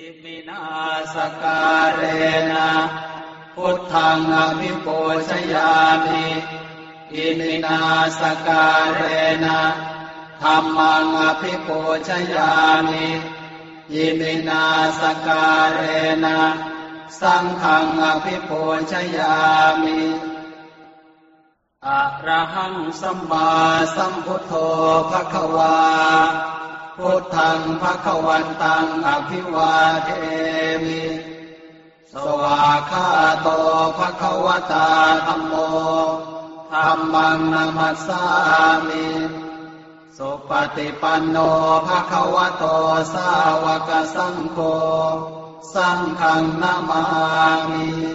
อิมินา สักกาเรนะพุทธังอภิปูชยามิอิมินา สักกาเรนะธัมมังอภิปูชยามิอิมินา สักกาเรนะสังฆังอภิปูชยามิอะระหังสัมมาสัมพุทโธภะคะวา พุทธังภะควันตังอภิวาเทมิ สวาคาโตภะควตาธัมโมธัมมังนามัสสามิสุปฏิปันโนภะคะวะโตสาวกสังโฆ สังฆังนามามิ